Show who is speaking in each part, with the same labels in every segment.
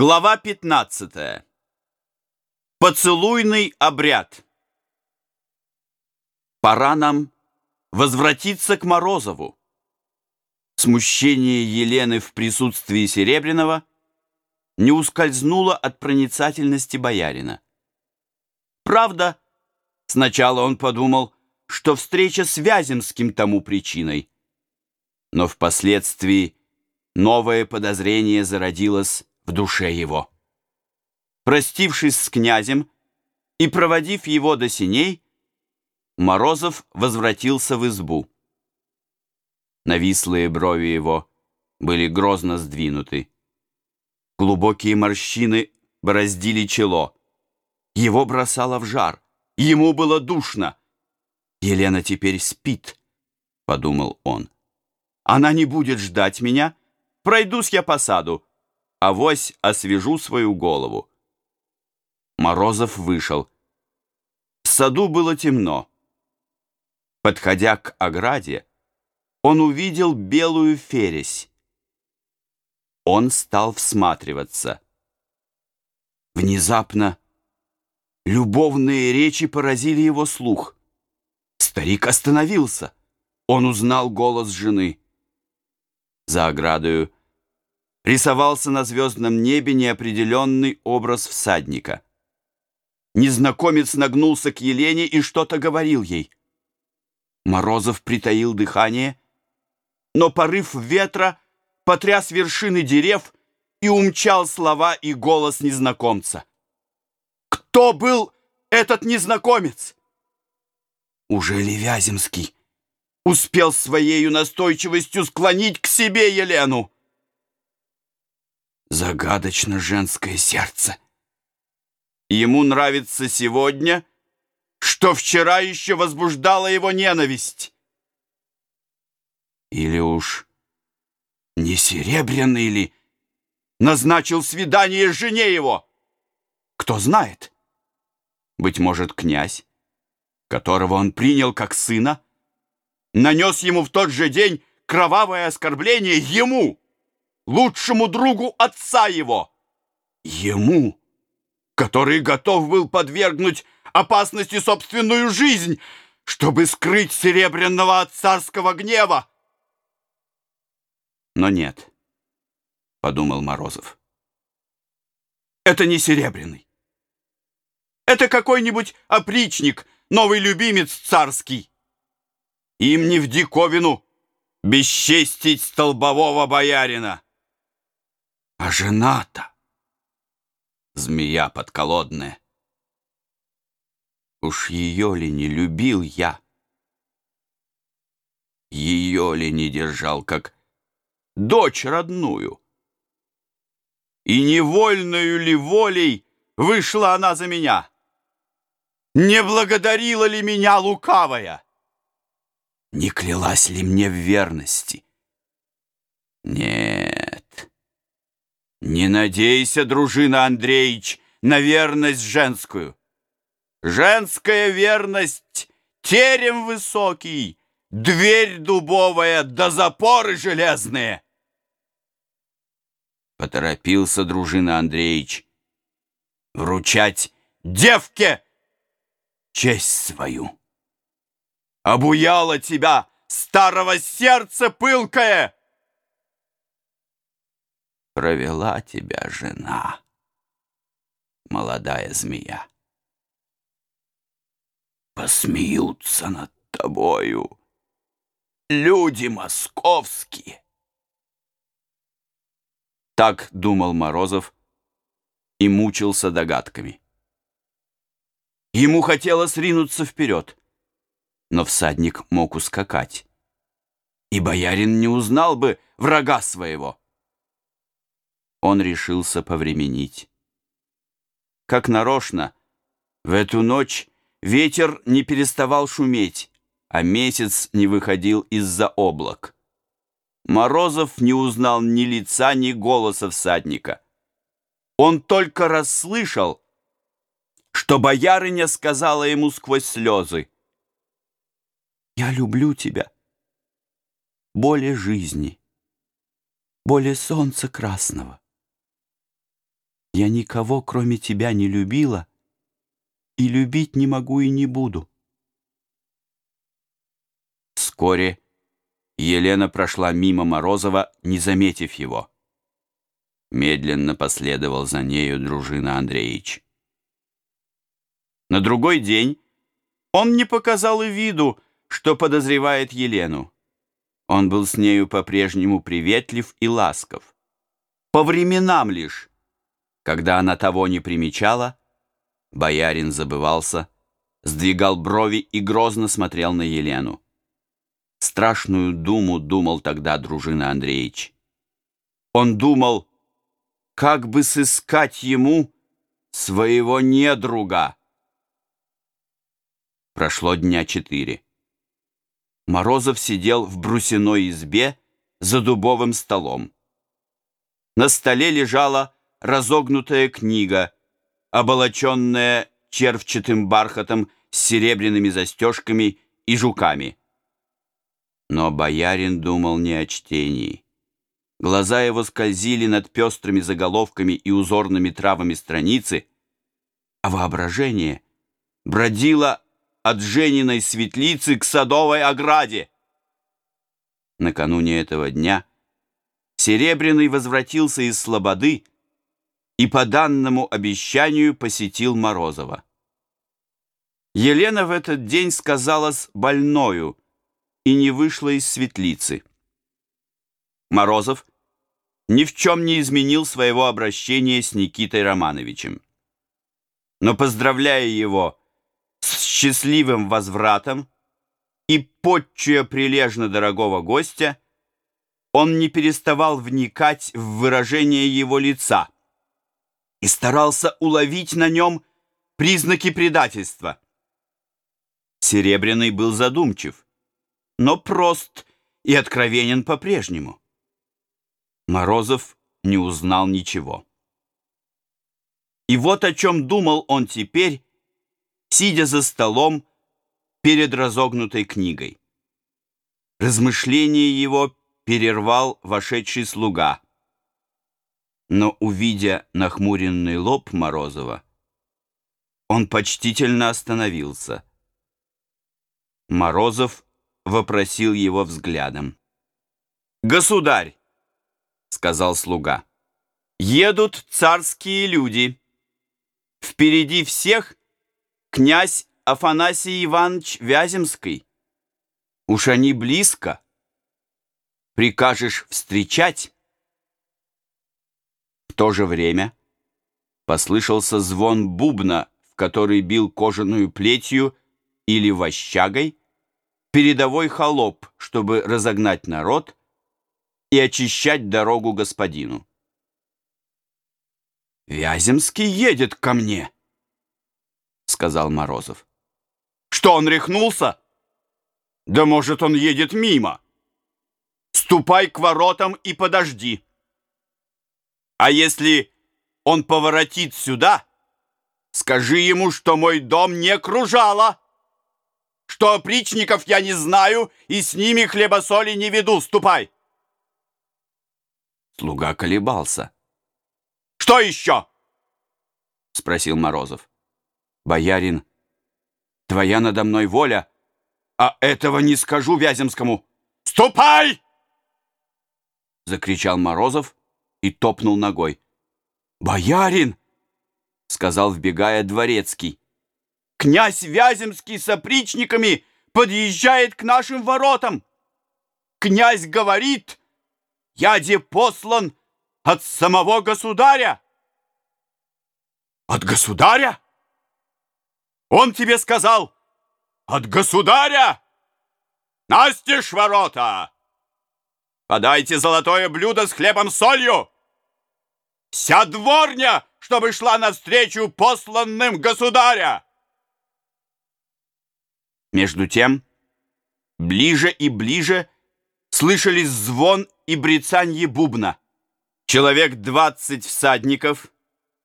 Speaker 1: Глава 15. Поцелуйный обряд. Пора нам возвратиться к Морозову. Смущение Елены в присутствии Серебряного не ускользнуло от проницательности боярина. Правда, сначала он подумал, что встреча с Вяземским тому причиной, но впоследствии новое подозрение зародилось в душе его. Простившись с князем и проводив его до синей, Морозов возвратился в избу. Навислые брови его были грозно сдвинуты. Глубокие морщины бороздили чело. Его бросало в жар. Ему было душно. «Елена теперь спит», — подумал он. «Она не будет ждать меня. Пройдусь я по саду авось освежу свою голову. Морозов вышел. В саду было темно. Подходя к ограде, он увидел белую фересь. Он стал всматриваться. Внезапно любовные речи поразили его слух. Старик остановился. Он узнал голос жены. За оградою рисовался на звездном небе неопределенный образ всадника. Незнакомец нагнулся к Елене и что-то говорил ей. Морозов притаил дыхание, но порыв ветра потряс вершины дерев и умчал слова и голос незнакомца. Кто был этот незнакомец? Уже ли Вяземский успел своей настойчивостью склонить к себе Елену? Загадочно женское сердце. Ему нравится сегодня, что вчера еще возбуждала его ненависть. Или уж не серебряный ли назначил свидание жене его? Кто знает? Быть может, князь, которого он принял как сына, нанес ему в тот же день кровавое оскорбление ему, лучшему другу отца его. Ему, который готов был подвергнуть опасности собственную жизнь, чтобы скрыть серебряного от царского гнева. Но нет, — подумал Морозов. Это не серебряный. Это какой-нибудь опричник, новый любимец царский. Им не в диковину бесчестить столбового боярина. А жена-то змея подколодная. Уж ее ли не любил я? Ее ли не держал, как дочь родную? И невольную ли волей вышла она за меня? Не благодарила ли меня лукавая? Не клялась ли мне в верности? Нет. Не надейся, дружина Андреевич, на верность женскую. Женская верность — терем высокий, дверь дубовая да запоры железные. Поторопился дружина Андреевич вручать девке честь свою. Обуяла тебя старого сердца пылкое, провела тебя жена, молодая змея. Посмеются над тобою люди московские. Так думал Морозов и мучился догадками. Ему хотелось ринуться вперед, но всадник мог ускакать, и боярин не узнал бы врага своего он решился повременить. Как нарочно, в эту ночь ветер не переставал шуметь, а месяц не выходил из-за облак. Морозов не узнал ни лица, ни голоса всадника. Он только расслышал, что боярыня сказала ему сквозь слезы. «Я люблю тебя более жизни, более солнца красного». Я никого, кроме тебя, не любила, и любить не могу и не буду. Вскоре Елена прошла мимо Морозова, не заметив его. Медленно последовал за нею дружина Андреевич. На другой день он не показал и виду, что подозревает Елену. Он был с нею по-прежнему приветлив и ласков. По временам лишь, когда она того не примечала, боярин забывался, сдвигал брови и грозно смотрел на Елену. Страшную думу думал тогда дружина Андреевич. Он думал, как бы сыскать ему своего недруга. Прошло дня четыре. Морозов сидел в брусиной избе за дубовым столом. На столе лежала разогнутая книга, оболоченная червчатым бархатом с серебряными застежками и жуками. Но боярин думал не о чтении. Глаза его скользили над пестрыми заголовками и узорными травами страницы, а воображение бродило от Жениной светлицы к садовой ограде. Накануне этого дня Серебряный возвратился из Слободы и по данному обещанию посетил Морозова. Елена в этот день сказалась больною и не вышла из светлицы. Морозов ни в чем не изменил своего обращения с Никитой Романовичем. Но поздравляя его с счастливым возвратом и подчуя прилежно дорогого гостя, он не переставал вникать в выражение его лица и старался уловить на нем признаки предательства. Серебряный был задумчив, но прост и откровенен по-прежнему. Морозов не узнал ничего. И вот о чем думал он теперь, сидя за столом перед разогнутой книгой. Размышление его перервал вошедший слуга. Но, увидя нахмуренный лоб Морозова, он почтительно остановился. Морозов вопросил его взглядом. «Государь!» — сказал слуга. «Едут царские люди. Впереди всех князь Афанасий Иванович Вяземский. Уж они близко. Прикажешь встречать?» То же время послышался звон бубна, в который бил кожаную плетью или вощагой передовой холоп, чтобы разогнать народ и очищать дорогу господину. «Вяземский едет ко мне!» сказал Морозов. Что он рехнулся? Да может, он едет мимо. Ступай к воротам и подожди. А если он поворотит сюда, скажи ему, что мой дом не кружало, что опричников я не знаю и с ними хлебосоли не веду. Ступай. Слуга колебался. «Что еще?» — спросил Морозов. Боярин, твоя надо мной воля, а этого не скажу Вяземскому. Ступай! Закричал Морозов и топнул ногой. Боярин! Сказал, вбегая дворецкий. Князь Вяземский с опричниками подъезжает к нашим воротам. Князь говорит, я де послан от самого государя. От государя? Он тебе сказал от государя. Настежь ворота! Подайте золотое блюдо с хлебом солью. Вся дворня, чтобы шла навстречу посланным государя. Между тем, ближе и ближе слышались звон и брецанье бубна. Человек двадцать всадников,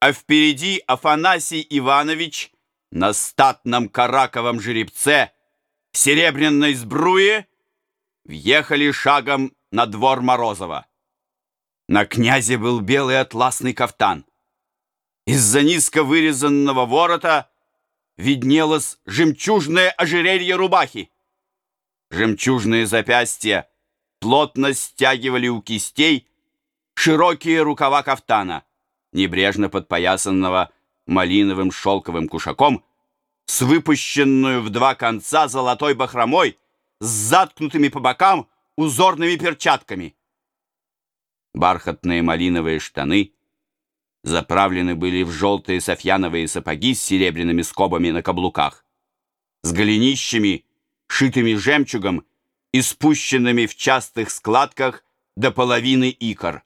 Speaker 1: а впереди Афанасий Иванович — на статном караковом жеребце в серебряной сбруе въехали шагом на двор Морозова. На князе был белый атласный кафтан. Из-за низко вырезанного ворота виднелось жемчужное ожерелье рубахи. Жемчужные запястья плотно стягивали у кистей широкие рукава кафтана, небрежно подпоясанного малиновым шелковым кушаком, с выпущенную в два конца золотой бахромой, с заткнутыми по бокам узорными перчатками. Бархатные малиновые штаны заправлены были в желтые софьяновые сапоги с серебряными скобами на каблуках, с голенищами, шитыми жемчугом и спущенными в частых складках до половины икор.